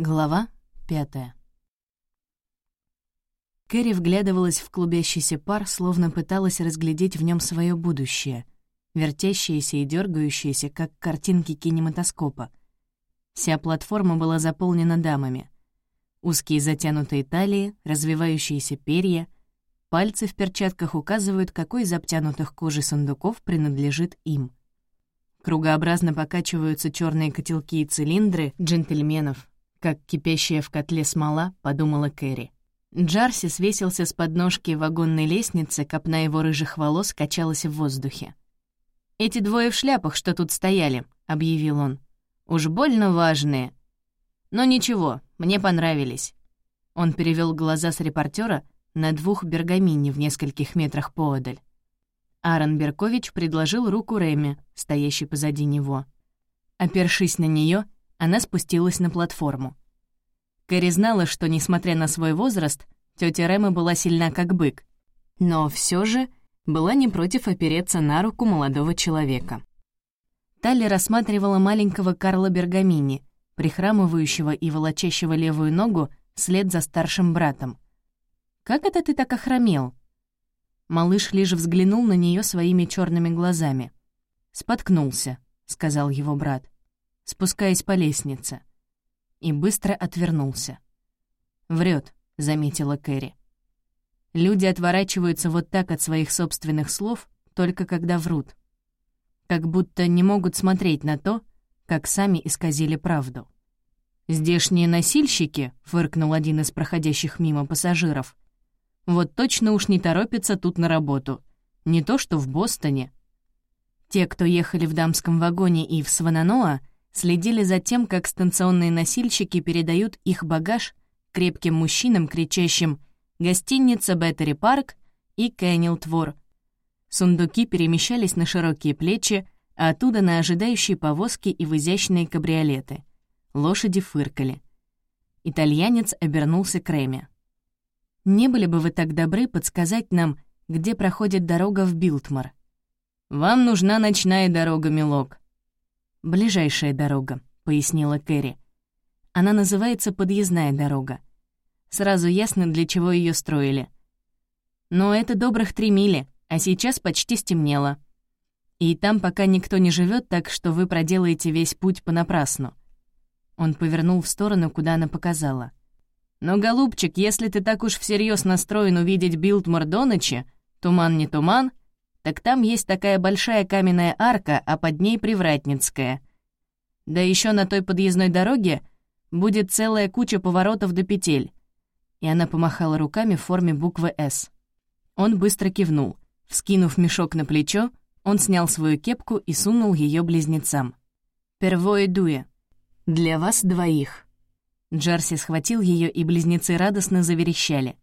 Глава пятая. Кэрри вглядывалась в клубящийся пар, словно пыталась разглядеть в нем свое будущее, вертящееся и дергающееся, как картинки кинематоскопа. Вся платформа была заполнена дамами. Узкие затянутые талии, развивающиеся перья, пальцы в перчатках указывают, какой из обтянутых кожей сундуков принадлежит им. Кругообразно покачиваются черные котелки и цилиндры джентльменов, как кипящая в котле смола, подумала Кэрри. Джарси свесился с подножки вагонной лестницы, копна его рыжих волос качалась в воздухе. «Эти двое в шляпах, что тут стояли», — объявил он. «Уж больно важные. Но ничего, мне понравились». Он перевел глаза с репортера на двух бергамини в нескольких метрах поодаль. Аарон Беркович предложил руку Рэме, стоящей позади него. Опершись на нее, она спустилась на платформу. Кэрри знала, что, несмотря на свой возраст, тетя Рэма была сильна как бык, но все же была не против опереться на руку молодого человека. Талли рассматривала маленького Карла Бергамини, прихрамывающего и волочащего левую ногу вслед за старшим братом. «Как это ты так охромел?» Малыш лишь взглянул на нее своими черными глазами. «Споткнулся», — сказал его брат спускаясь по лестнице. И быстро отвернулся. Врет, заметила Кэрри. Люди отворачиваются вот так от своих собственных слов, только когда врут. Как будто не могут смотреть на то, как сами исказили правду. «Здешние носильщики», — фыркнул один из проходящих мимо пассажиров, «вот точно уж не торопятся тут на работу. Не то что в Бостоне». Те, кто ехали в дамском вагоне и в Свананоа, следили за тем, как станционные носильщики передают их багаж крепким мужчинам, кричащим «Гостиница Беттери Парк» и «Кеннил Твор». Сундуки перемещались на широкие плечи, а оттуда на ожидающие повозки и в изящные кабриолеты. Лошади фыркали. Итальянец обернулся к Рэме. «Не были бы вы так добры подсказать нам, где проходит дорога в Билтмор?» «Вам нужна ночная дорога, милок», «Ближайшая дорога», — пояснила Кэрри. «Она называется подъездная дорога. Сразу ясно, для чего ее строили. Но это добрых три мили, а сейчас почти стемнело. И там пока никто не живет, так что вы проделаете весь путь понапрасну». Он повернул в сторону, куда она показала. «Но, голубчик, если ты так уж всерьез настроен увидеть Билтмор до ночи, туман не туман, так там есть такая большая каменная арка, а под ней Привратницкая. Да еще на той подъездной дороге будет целая куча поворотов до петель. И она помахала руками в форме буквы «С». Он быстро кивнул. Вскинув мешок на плечо, он снял свою кепку и сунул ее близнецам. «Первое дуе. Для вас двоих». Джарси схватил ее, и близнецы радостно заверещали.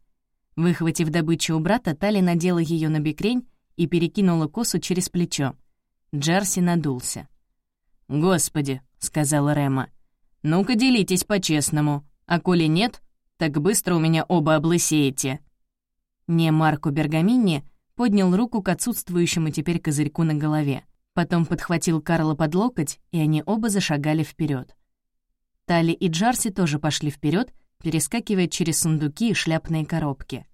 Выхватив добычу у брата, Тали надела ее на бекрень и перекинула косу через плечо. Джарси надулся. «Господи», — сказала Рема, — «ну-ка делитесь по-честному, а коли нет, так быстро у меня оба облысеете». Не Марко Бергамини поднял руку к отсутствующему теперь козырьку на голове, потом подхватил Карла под локоть, и они оба зашагали вперед. Тали и Джарси тоже пошли вперед, перескакивая через сундуки и шляпные коробки.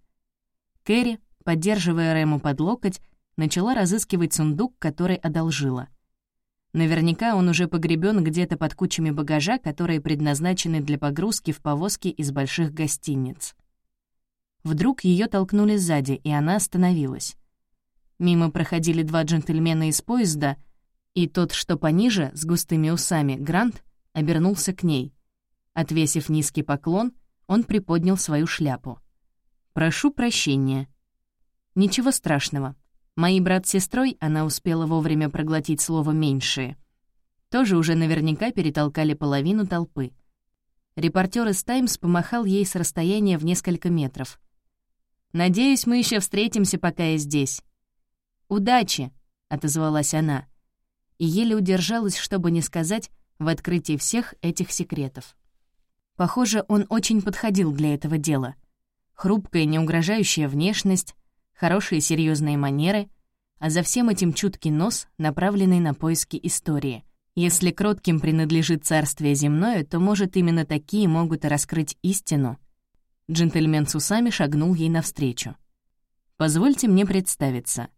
Кэрри, поддерживая Рэму под локоть, начала разыскивать сундук, который одолжила. Наверняка он уже погребен где-то под кучами багажа, которые предназначены для погрузки в повозки из больших гостиниц. Вдруг ее толкнули сзади, и она остановилась. Мимо проходили два джентльмена из поезда, и тот, что пониже, с густыми усами, Грант, обернулся к ней. Отвесив низкий поклон, он приподнял свою шляпу. «Прошу прощения». «Ничего страшного. Мои брат с сестрой, она успела вовремя проглотить слово «меньшие», тоже уже наверняка перетолкали половину толпы. Репортер из «Таймс» помахал ей с расстояния в несколько метров. «Надеюсь, мы еще встретимся, пока я здесь». «Удачи!» — отозвалась она. И еле удержалась, чтобы не сказать в открытии всех этих секретов. Похоже, он очень подходил для этого дела. Хрупкая, неугрожающая внешность, хорошие серьезные манеры, а за всем этим чуткий нос, направленный на поиски истории. Если кротким принадлежит царствие земное, то, может, именно такие могут раскрыть истину. Джентльмен с усами шагнул ей навстречу. «Позвольте мне представиться.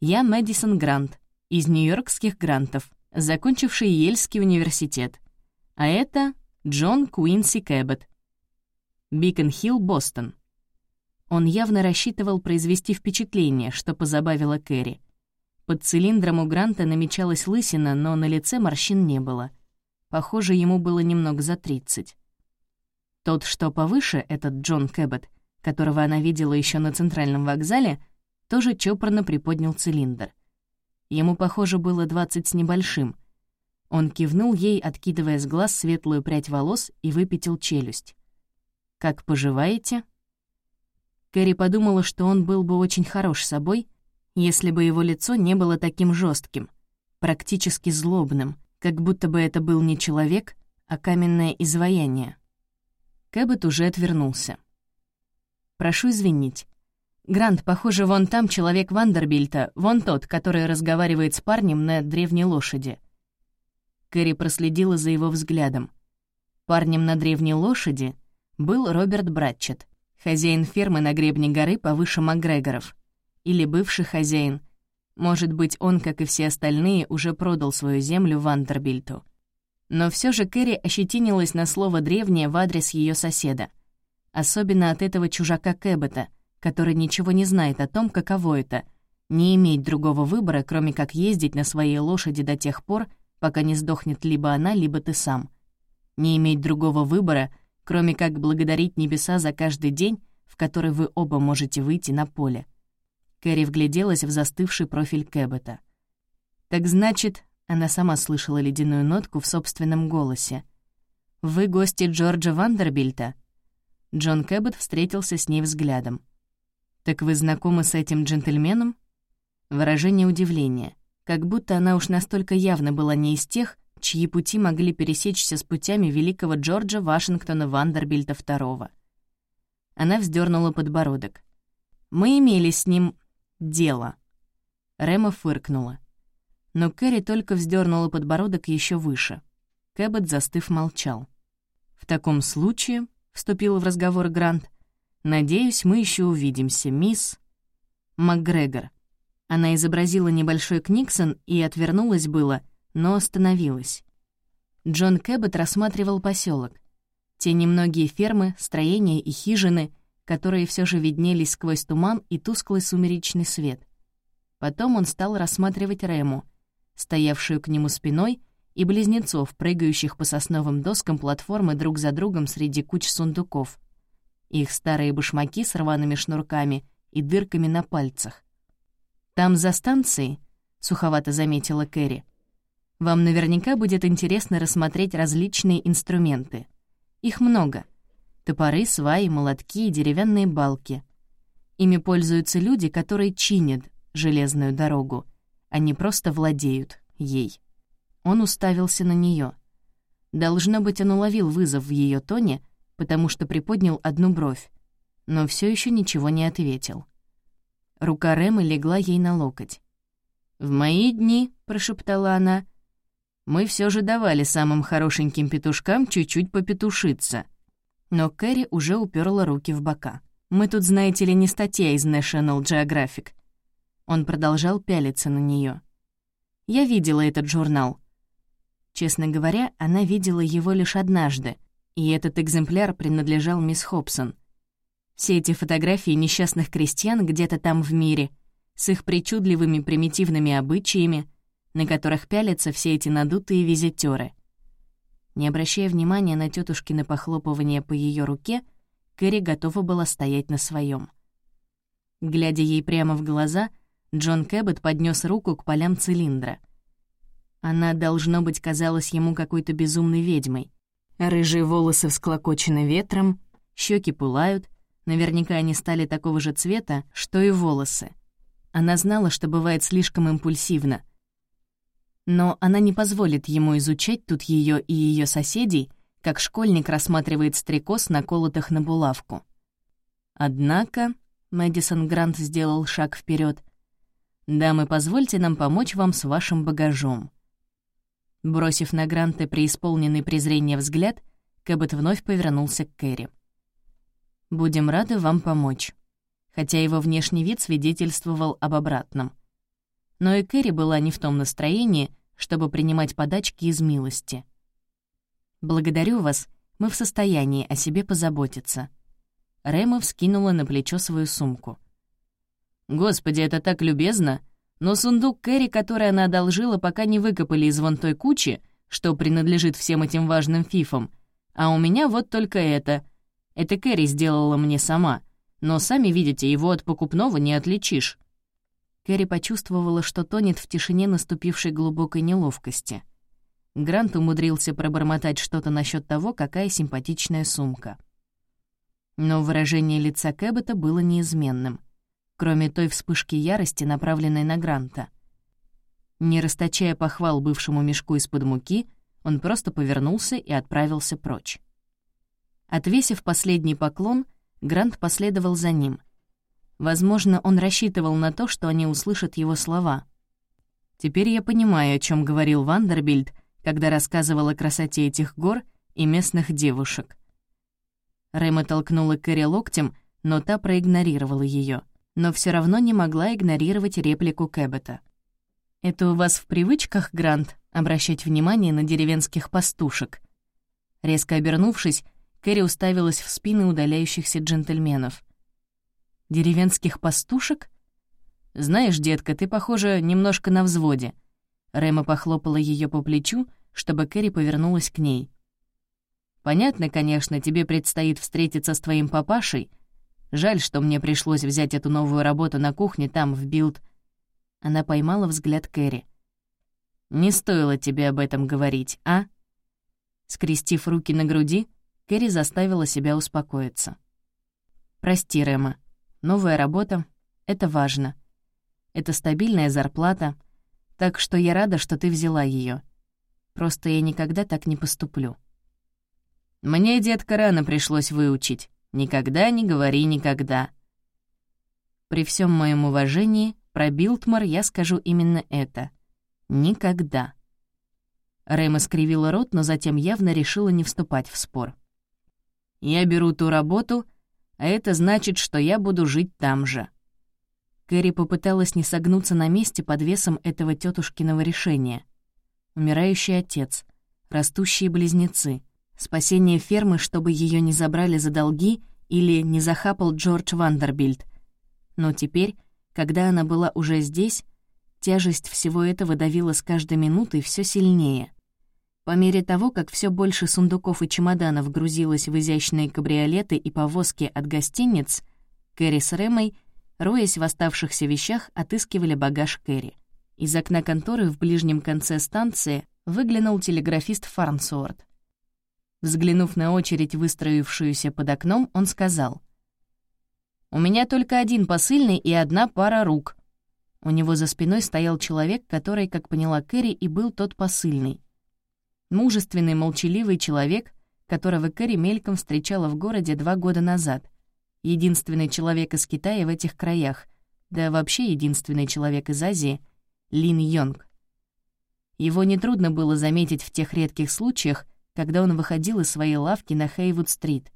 Я Мэдисон Грант, из нью-йоркских грантов, закончивший Ельский университет. А это Джон Куинси Кэббет. Бикон-Хилл, Бостон». Он явно рассчитывал произвести впечатление, что позабавило Кэрри — под цилиндром у Гранта намечалась лысина, но на лице морщин не было. Похоже, ему было немного за тридцать. Тот, что повыше, этот Джон Кэббет, которого она видела еще на центральном вокзале, тоже чопорно приподнял цилиндр. Ему, похоже, было двадцать с небольшим. Он кивнул ей, откидывая с глаз светлую прядь волос, и выпятил челюсть. «Как поживаете?» Кэрри подумала, что он был бы очень хорош собой — если бы его лицо не было таким жестким, практически злобным, как будто бы это был не человек, а каменное изваяние. Кэббет уже отвернулся. «Прошу извинить. Грант, похоже, вон там человек Вандербильта, вон тот, который разговаривает с парнем на древней лошади». Кэрри проследила за его взглядом. Парнем на древней лошади был Роберт Братчет, хозяин фермы на гребне горы повыше Макгрегоров или бывший хозяин. Может быть, он, как и все остальные, уже продал свою землю Вандербильту. Но все же Кэрри ощетинилась на слово «древнее» в адрес ее соседа. Особенно от этого чужака Кэббета, который ничего не знает о том, каково это — не иметь другого выбора, кроме как ездить на своей лошади до тех пор, пока не сдохнет либо она, либо ты сам. Не иметь другого выбора, кроме как благодарить небеса за каждый день, в который вы оба можете выйти на поле. Кэрри вгляделась в застывший профиль Кэббета. «Так значит...» — она сама слышала ледяную нотку в собственном голосе. «Вы гости Джорджа Вандербильта?» Джон Кэббет встретился с ней взглядом. «Так вы знакомы с этим джентльменом?» Выражение удивления, как будто она уж настолько явно была не из тех, чьи пути могли пересечься с путями великого Джорджа Вашингтона Вандербильта II. Она вздернула подбородок. «Мы имели с ним дело». Рема фыркнула. Но Кэрри только вздернула подбородок еще выше. Кэббет, застыв, молчал. «В таком случае», — вступил в разговор Грант, «надеюсь, мы еще увидимся, мисс...» МакГрегор. Она изобразила небольшой Книксон и отвернулась было, но остановилась. Джон Кэббет рассматривал поселок. Те немногие фермы, строения и хижины, которые все же виднелись сквозь туман и тусклый сумеречный свет. Потом он стал рассматривать Рему, стоявшую к нему спиной, и близнецов, прыгающих по сосновым доскам платформы друг за другом среди куч сундуков. Их старые башмаки с рваными шнурками и дырками на пальцах. «Там за станцией», — суховато заметила Кэрри, «вам наверняка будет интересно рассмотреть различные инструменты. Их много — Топоры, сваи, молотки и деревянные балки. Ими пользуются люди, которые чинят железную дорогу, не просто владеют ей. Он уставился на нее. Должно быть, он уловил вызов в ее тоне, потому что приподнял одну бровь, но все еще ничего не ответил. Рука Рэмы легла ей на локоть. «В мои дни», — прошептала она, — «мы все же давали самым хорошеньким петушкам чуть-чуть попетушиться». Но Кэрри уже уперла руки в бока. «Мы тут, знаете ли, не статья из National Geographic». Он продолжал пялиться на нее. «Я видела этот журнал». Честно говоря, она видела его лишь однажды, и этот экземпляр принадлежал мисс Хобсон. Все эти фотографии несчастных крестьян где-то там в мире, с их причудливыми примитивными обычаями, на которых пялятся все эти надутые визитёры. Не обращая внимания на тетушкины похлопывание по ее руке, Кэрри готова была стоять на своем. Глядя ей прямо в глаза, Джон Кэббет поднес руку к полям цилиндра. Она, должно быть, казалась ему какой-то безумной ведьмой. Рыжие волосы всклокочены ветром, щеки пылают, наверняка они стали такого же цвета, что и волосы. Она знала, что бывает слишком импульсивно, но она не позволит ему изучать тут ее и ее соседей, как школьник рассматривает стрекоз, наколотых на булавку. Однако Мэдисон Грант сделал шаг вперед. «Дамы, позвольте нам помочь вам с вашим багажом». Бросив на Гранта преисполненный презрения взгляд, Кэббет вновь повернулся к Кэрри. «Будем рады вам помочь», хотя его внешний вид свидетельствовал об обратном. Но и Кэрри была не в том настроении, чтобы принимать подачки из милости. «Благодарю вас, мы в состоянии о себе позаботиться». Рэма вскинула на плечо свою сумку. «Господи, это так любезно! Но сундук Кэрри, который она одолжила, пока не выкопали из вон той кучи, что принадлежит всем этим важным фифам, а у меня вот только это. Это Кэрри сделала мне сама, но, сами видите, его от покупного не отличишь». Кэрри почувствовала, что тонет в тишине наступившей глубокой неловкости. Грант умудрился пробормотать что-то насчет того, какая симпатичная сумка. Но выражение лица Кэббета было неизменным, кроме той вспышки ярости, направленной на Гранта. Не расточая похвал бывшему мешку из-под муки, он просто повернулся и отправился прочь. Отвесив последний поклон, Грант последовал за ним. Возможно, он рассчитывал на то, что они услышат его слова. Теперь я понимаю, о чем говорил Вандербильд, когда рассказывал о красоте этих гор и местных девушек. Рэма толкнула Кэрри локтем, но та проигнорировала ее, но все равно не могла игнорировать реплику Кэббета. «Это у вас в привычках, Грант, обращать внимание на деревенских пастушек?» Резко обернувшись, Кэрри уставилась в спины удаляющихся джентльменов. «Деревенских пастушек?» «Знаешь, детка, ты, похожа, немножко на взводе». Рэма похлопала ее по плечу, чтобы Кэрри повернулась к ней. «Понятно, конечно, тебе предстоит встретиться с твоим папашей. Жаль, что мне пришлось взять эту новую работу на кухне там, в Билд». Она поймала взгляд Кэрри. «Не стоило тебе об этом говорить, а?» Скрестив руки на груди, Кэрри заставила себя успокоиться. «Прости, Рэма. Новая работа — это важно. Это стабильная зарплата, так что я рада, что ты взяла ее. Просто я никогда так не поступлю». «Мне, детка, рано пришлось выучить. Никогда не говори никогда». При всем моем уважении про Билтмар я скажу именно это. Никогда. Рэма скривила рот, но затем явно решила не вступать в спор. Я беру ту работу, а это значит, что я буду жить там же». Кэрри попыталась не согнуться на месте под весом этого тетушкиного решения. Умирающий отец, растущие близнецы, спасение фермы, чтобы ее не забрали за долги или не захапал Джордж Вандербильд. Но теперь, когда она была уже здесь, тяжесть всего этого давила с каждой минутой все сильнее — по мере того, как все больше сундуков и чемоданов грузилось в изящные кабриолеты и повозки от гостиниц, Кэрри с Рэмой, роясь в оставшихся вещах, отыскивали багаж Кэрри. Из окна конторы в ближнем конце станции выглянул телеграфист Фарнсуорт. Взглянув на очередь, выстроившуюся под окном, он сказал. «У меня только один посыльный и одна пара рук». У него за спиной стоял человек, который, как поняла Кэрри, и был тот посыльный. Мужественный, молчаливый человек, которого Кэрри мельком встречала в городе два года назад. Единственный человек из Китая в этих краях, да вообще единственный человек из Азии — Лин Йонг. Его нетрудно было заметить в тех редких случаях, когда он выходил из своей лавки на Хейвуд-стрит.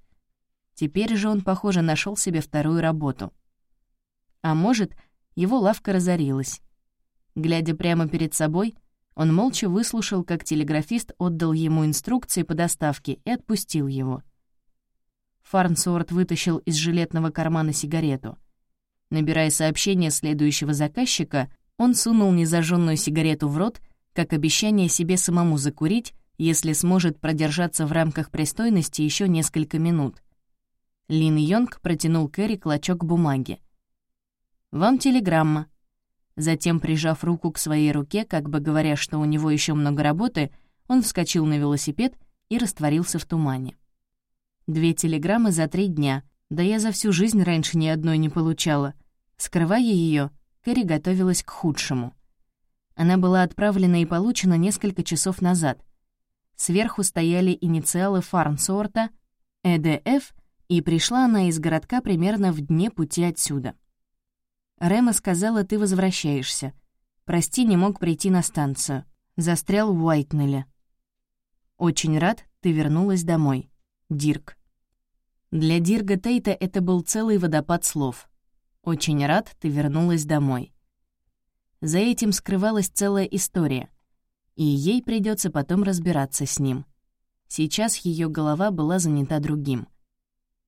Теперь же он, похоже, нашел себе вторую работу. А может, его лавка разорилась. Глядя прямо перед собой, он молча выслушал, как телеграфист отдал ему инструкции по доставке и отпустил его. Фарнсуорт вытащил из жилетного кармана сигарету. Набирая сообщение следующего заказчика, он сунул незажженную сигарету в рот, как обещание себе самому закурить, если сможет продержаться в рамках пристойности еще несколько минут. Лин Йонг протянул Кэрри клочок бумаги. «Вам телеграмма. Затем, прижав руку к своей руке, как бы говоря, что у него еще много работы, он вскочил на велосипед и растворился в тумане. Две телеграммы за три дня. Да я за всю жизнь раньше ни одной не получала. Скрывая ее, Кэрри готовилась к худшему. Она была отправлена и получена несколько часов назад. Сверху стояли инициалы фарнсорта, ЭДФ, и пришла она из городка примерно в дне пути отсюда. Рема сказала, ты возвращаешься. Прости, не мог прийти на станцию. Застрял в Уайтнелле. Очень рад, ты вернулась домой. Дирк. Для Дирга Тейта это был целый водопад слов. «Очень рад, ты вернулась домой». За этим скрывалась целая история, и ей придется потом разбираться с ним. Сейчас ее голова была занята другим.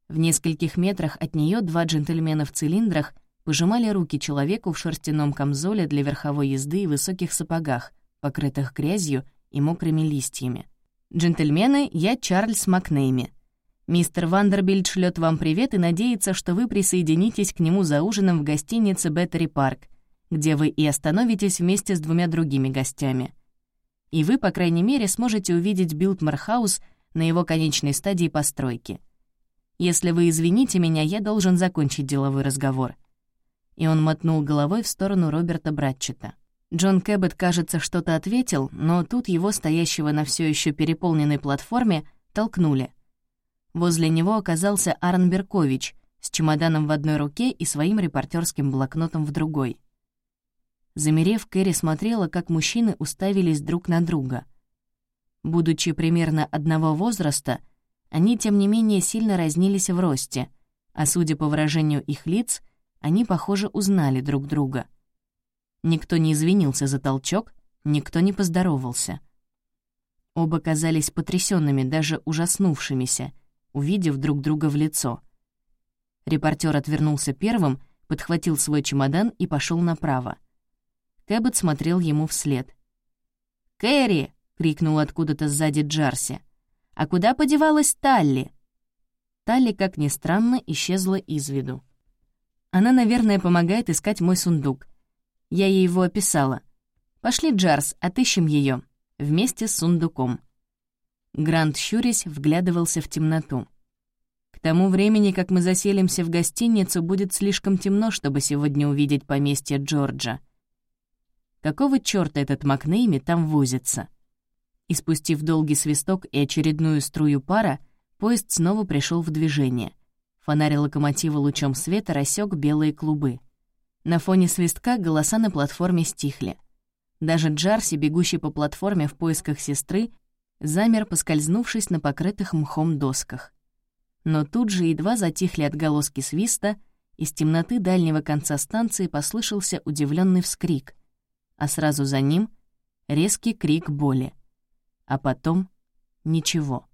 В нескольких метрах от нее два джентльмена в цилиндрах пожимали руки человеку в шерстяном камзоле для верховой езды и высоких сапогах, покрытых грязью и мокрыми листьями. «Джентльмены, я Чарльз Макнейми. Мистер Вандербильд шлет вам привет и надеется, что вы присоединитесь к нему за ужином в гостинице Беттери Парк, где вы и остановитесь вместе с двумя другими гостями. И вы, по крайней мере, сможете увидеть Билтмар-хаус на его конечной стадии постройки. Если вы извините меня, я должен закончить деловой разговор». И он мотнул головой в сторону Роберта Братчета. Джон Кэббет, кажется, что-то ответил, но тут его, стоящего на все еще переполненной платформе, толкнули — Возле него оказался Арн Беркович с чемоданом в одной руке и своим репортерским блокнотом в другой. Замерев, Кэрри смотрела, как мужчины уставились друг на друга. Будучи примерно одного возраста, они, тем не менее, сильно разнились в росте, а судя по выражению их лиц, они, похоже, узнали друг друга. Никто не извинился за толчок, никто не поздоровался. Оба казались потрясенными, даже ужаснувшимися — увидев друг друга в лицо. Репортер отвернулся первым, подхватил свой чемодан и пошел направо. Кэббет смотрел ему вслед. «Кэрри!» — крикнул откуда-то сзади Джарси. «А куда подевалась Талли?» Талли, как ни странно, исчезла из виду. Она, наверное, помогает искать мой сундук. Я ей его описала. Пошли, Джарс, отыщем ее вместе с сундуком. Грант, щурясь, вглядывался в темноту. К тому времени, как мы заселимся в гостиницу, будет слишком темно, чтобы сегодня увидеть поместье Джорджа. Какого чёрта этот Макнейми там возится? И спустив долгий свисток и очередную струю пара, поезд снова пришел в движение. Фонарь локомотива лучом света рассек белые клубы. На фоне свистка голоса на платформе стихли. Даже Джарси, бегущий по платформе в поисках сестры, замер, поскользнувшись на покрытых мхом досках. Но тут же едва затихли отголоски свиста, из темноты дальнего конца станции послышался удивленный вскрик, а сразу за ним — резкий крик боли. А потом — ничего.